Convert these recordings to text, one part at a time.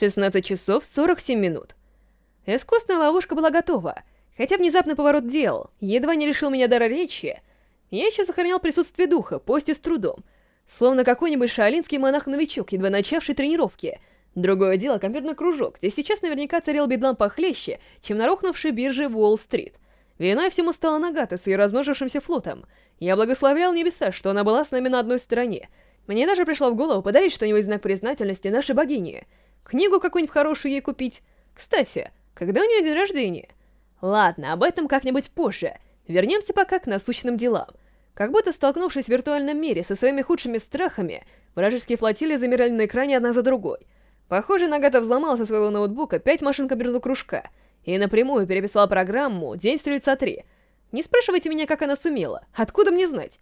16 часов 47 минут. Искусная ловушка была готова, хотя внезапный поворот дел едва не лишил меня дара речи, я еще сохранял присутствие духа, пусть и с трудом, словно какой-нибудь шаолинский монах-новичок, едва начавший тренировки. Другое дело — компьютерный кружок, где сейчас наверняка царил бедлам похлеще, чем на рухнувшей бирже Уолл-стрит. Виной всему стала Нагата с ее размножившимся флотом. Я благословлял небеса, что она была с нами на одной стороне. Мне даже пришло в голову подарить что-нибудь знак признательности нашей богине. Книгу какую-нибудь хорошую ей купить. Кстати, когда у нее день рождения? Ладно, об этом как-нибудь позже. Вернемся пока к насущным делам. Как будто столкнувшись в виртуальном мире со своими худшими страхами, вражеские флотилии замирали на экране одна за другой. Похоже, Нагата взломала со своего ноутбука пять машин компьютерного кружка и напрямую переписала программу «День Стрельца 3». Не спрашивайте меня, как она сумела, откуда мне знать?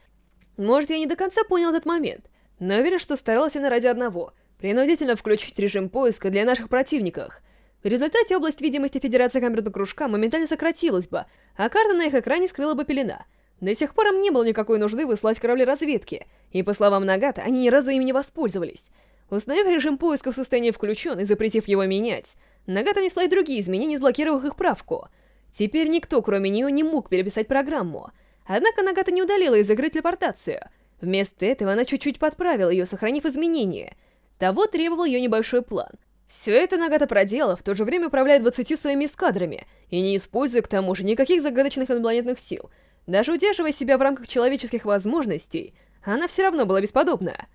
Может, я не до конца понял этот момент, но уверен, что старалась она ради одного — принудительно включить режим поиска для наших противников — в результате область видимости Федерации камерного кружка моментально сократилась бы, а карта на их экране скрыла бы пелена. До сих пор им не было никакой нужды выслать корабли разведки, и, по словам Нагата, они ни разу им не воспользовались. Установив режим поиска в состоянии включен и запретив его менять, Нагата внесла и другие изменения, сблокировав их правку. Теперь никто, кроме нее, не мог переписать программу. Однако Нагата не удалила из игры телепортацию. Вместо этого она чуть-чуть подправила ее, сохранив изменения. Того требовал ее небольшой план — все это Нагата проделала, в то же время управляя двадцатью своими эскадрами, и не используя к тому же никаких загадочных инопланетных сил. Даже удерживая себя в рамках человеческих возможностей, она все равно была бесподобна.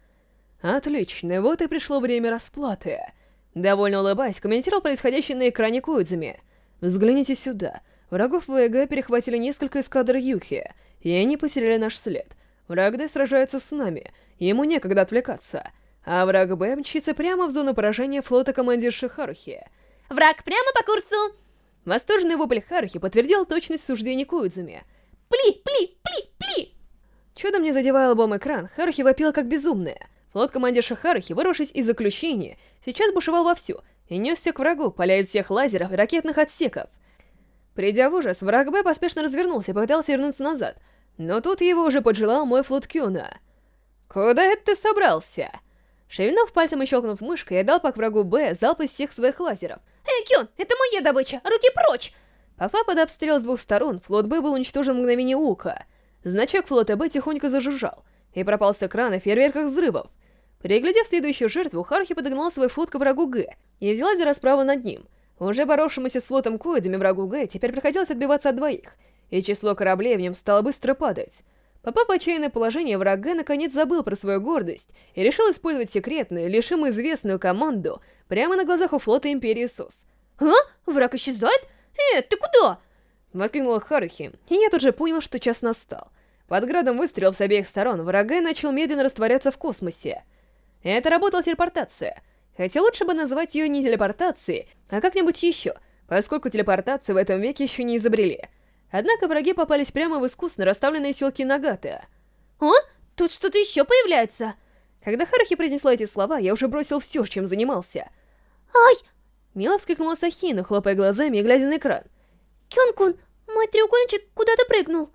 Отлично, вот и пришло время расплаты. Довольно улыбаясь, комментировал происходящее на экране Куидзуми. Взгляните сюда. Врагов ВГ перехватили несколько эскадр Юхи, и они потеряли наш след. Враг Д сражается с нами, ему некогда отвлекаться а враг Б мчится прямо в зону поражения флота командирши Харухи. «Враг прямо по курсу!» Восторженный вопль Харухи подтвердил точность суждений Куидзуми. «Пли, пли, пли, пли!» Чудом не задевая лбом экран, Харухи вопила как безумная. Флот командирши Харухи, вырвавшись из заключения, сейчас бушевал вовсю и несся к врагу, поля из всех лазеров и ракетных отсеков. Придя в ужас, враг Б поспешно развернулся и попытался вернуться назад, но тут его уже поджелал мой флот Кюна. «Куда это ты собрался?» Шевельнув пальцем и щелкнув мышкой, я дал по врагу Б залп из всех своих лазеров. «Эй, Кюн, это моя добыча! Руки прочь!» Попав под обстрел с двух сторон, флот Б был уничтожен в мгновение ока. Значок флота Б тихонько зажужжал и пропал с экрана в фейерверках взрывов. Приглядев следующую жертву, Хархи подогнал свой флот к врагу Г и взялась за расправу над ним. Уже боровшемуся с флотом Коидами врагу Г теперь приходилось отбиваться от двоих, и число кораблей в нем стало быстро падать. Попав в отчаянное положение, враг Г наконец забыл про свою гордость и решил использовать секретную, лишь ему известную команду прямо на глазах у флота Империи СОС. «А? Враг исчезает? Э, ты куда?» Воскликнула Харухи, и я тут же понял, что час настал. Под градом выстрелов с обеих сторон враг Г начал медленно растворяться в космосе. Это работала телепортация. Хотя лучше бы назвать ее не телепортацией, а как-нибудь еще, поскольку телепортацию в этом веке еще не изобрели — Однако враги попались прямо в искусно расставленные силки Нагаты. «О, тут что-то еще появляется!» Когда Харахи произнесла эти слова, я уже бросил все, чем занимался. «Ай!» Мило вскрикнула Сахина, хлопая глазами и глядя на экран. «Кён-кун, мой треугольничек куда-то прыгнул!»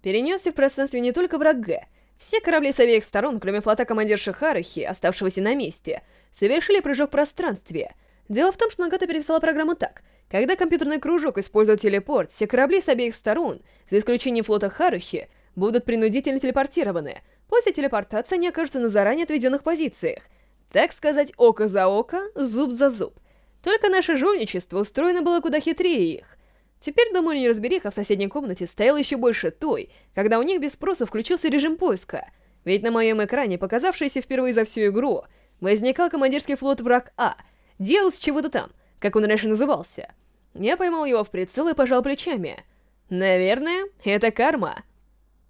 Перенесся в пространстве не только враг Г. Все корабли с обеих сторон, кроме флота командирши Харахи, оставшегося на месте, совершили прыжок в пространстве. Дело в том, что Нагата переписала программу так — когда компьютерный кружок использует телепорт, все корабли с обеих сторон, за исключением флота Харухи, будут принудительно телепортированы. После телепортации они окажутся на заранее отведенных позициях. Так сказать, око за око, зуб за зуб. Только наше жульничество устроено было куда хитрее их. Теперь, думаю, неразбериха в соседней комнате стояла еще больше той, когда у них без спроса включился режим поиска. Ведь на моем экране, показавшийся впервые за всю игру, возникал командирский флот враг А, делал с чего-то там, как он раньше назывался. Я поймал его в прицел и пожал плечами. Наверное, это карма.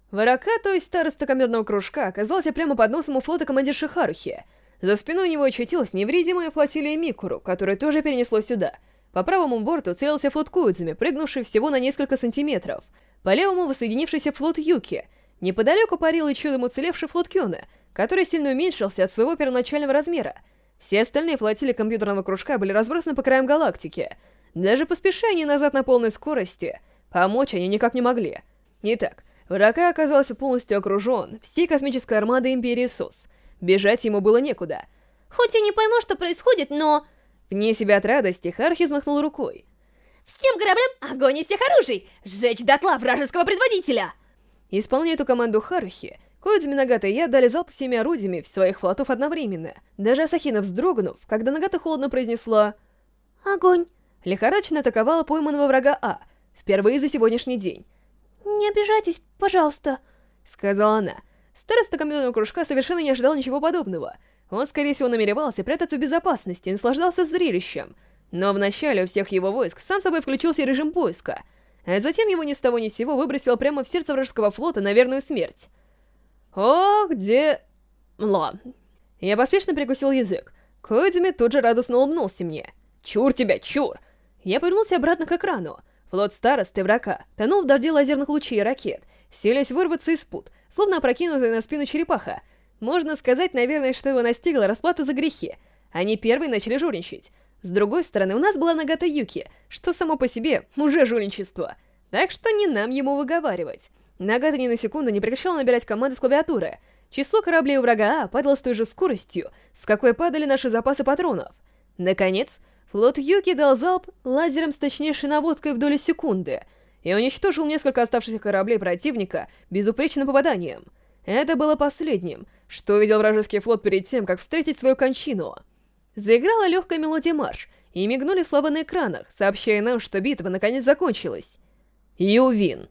Варака, то есть староста комедного кружка, оказался прямо под носом у флота командирши Харухи. За спиной у него очутилась невредимая флотилия Микуру, которая тоже перенесло сюда. По правому борту целился флот Куидзуми, прыгнувший всего на несколько сантиметров. По левому воссоединившийся флот Юки. Неподалеку парил и чудом уцелевший флот Кёна, который сильно уменьшился от своего первоначального размера. Все остальные флотилии компьютерного кружка были разбросаны по краям галактики — даже поспешая они назад на полной скорости, помочь они никак не могли. Итак, врага оказался полностью окружен всей космической армадой Империи СОС. Бежать ему было некуда. Хоть я не пойму, что происходит, но... Вне себя от радости, Хархи взмахнул рукой. Всем кораблям огонь из всех оружий! Сжечь дотла вражеского предводителя! Исполняя эту команду Харухи, Коидзми, Нагата и я дали залп всеми орудиями в своих флотов одновременно. Даже Асахина вздрогнув, когда Нагата холодно произнесла Огонь. Лихорадочно атаковала пойманного врага А, впервые за сегодняшний день. «Не обижайтесь, пожалуйста», — сказала она. Староста командного кружка совершенно не ожидал ничего подобного. Он, скорее всего, намеревался прятаться в безопасности и наслаждался зрелищем. Но вначале у всех его войск сам собой включился режим поиска, а затем его ни с того ни с сего выбросило прямо в сердце вражеского флота на верную смерть. О, где... Ладно. Я поспешно прикусил язык. Коидзуми тут же радостно улыбнулся мне. «Чур тебя, чур!» Я повернулся обратно к экрану. Флот старосты врага тонул в дожде лазерных лучей и ракет, селись вырваться из пут, словно опрокинутая на спину черепаха. Можно сказать, наверное, что его настигла расплата за грехи. Они первые начали жульничать. С другой стороны, у нас была Нагата Юки, что само по себе уже жульничество. Так что не нам ему выговаривать. Нагата ни на секунду не прекращал набирать команды с клавиатуры. Число кораблей у врага А падало с той же скоростью, с какой падали наши запасы патронов. Наконец, флот Юки дал залп лазером с точнейшей наводкой в долю секунды и уничтожил несколько оставшихся кораблей противника безупречным попаданием. Это было последним, что увидел вражеский флот перед тем, как встретить свою кончину. Заиграла легкая мелодия марш, и мигнули слова на экранах, сообщая нам, что битва наконец закончилась. Ювин.